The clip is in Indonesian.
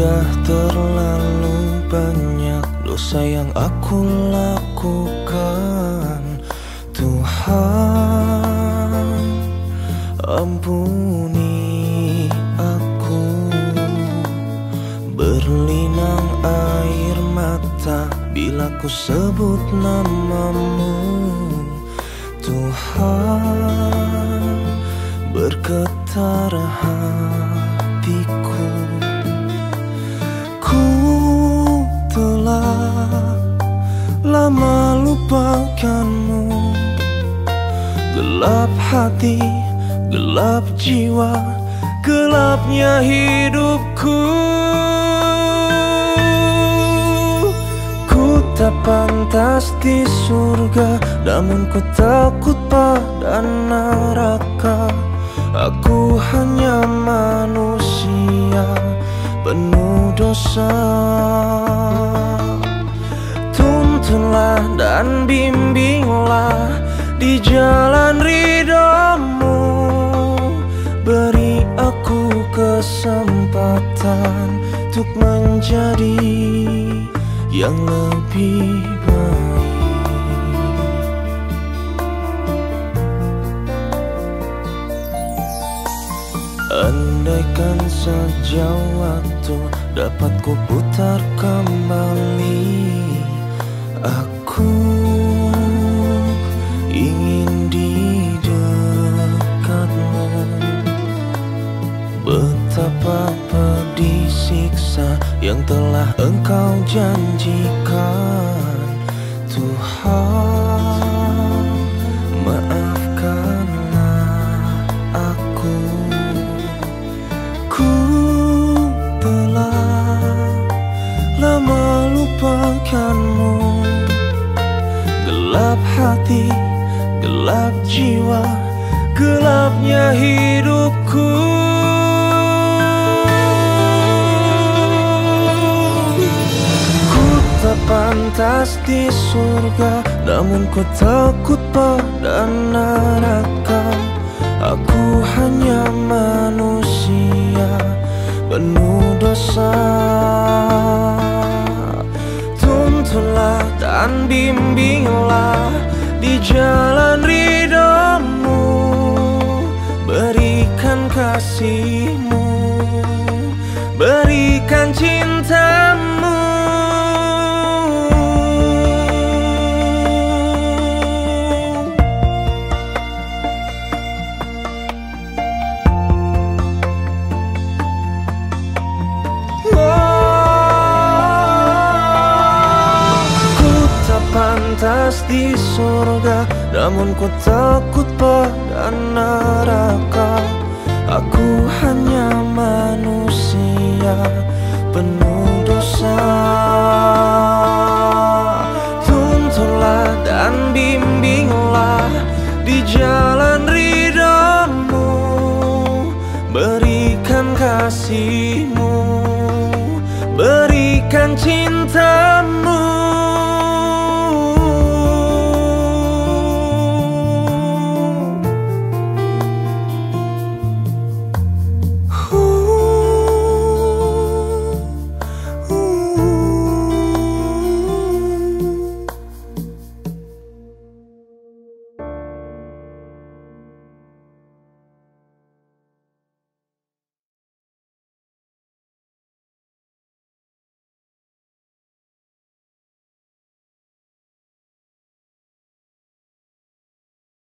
Sudah terlalu banyak dosa yang aku lakukan. Tuhan ampuni aku. Berlinang air mata bila ku sebut namamu. Tuhan bergetar hatiku Gelap hati, gelap jiwa Gelapnya hidupku. Ku tak pantas di surga Namun ku takut pada neraka. Aku hanya dan bimbinglah di jalan ridhamu Beri aku kesempatan untuk menjadi yang lebih baik. Andaikan saja waktu dapat ku putar kembali Aku Betapa pedih siksa yang telah engkau janjikan Tuhan maafkanlah aku hati, gelap jiwa Gelapnya hidupku. Ku tak pantas di surga Namun ku takut pada neraka. Aku hanya manusia penuh dosa dan bimbinglah di jalan ridhamu Berikan kasihmu, berikan cintamu pantas di surga Namun ku takut pada neraka. Aku hanya manusia penuh dosa. Tuntunlah dan bimbinglah di jalan ridhamu Berikan kasihmu, berikan cinta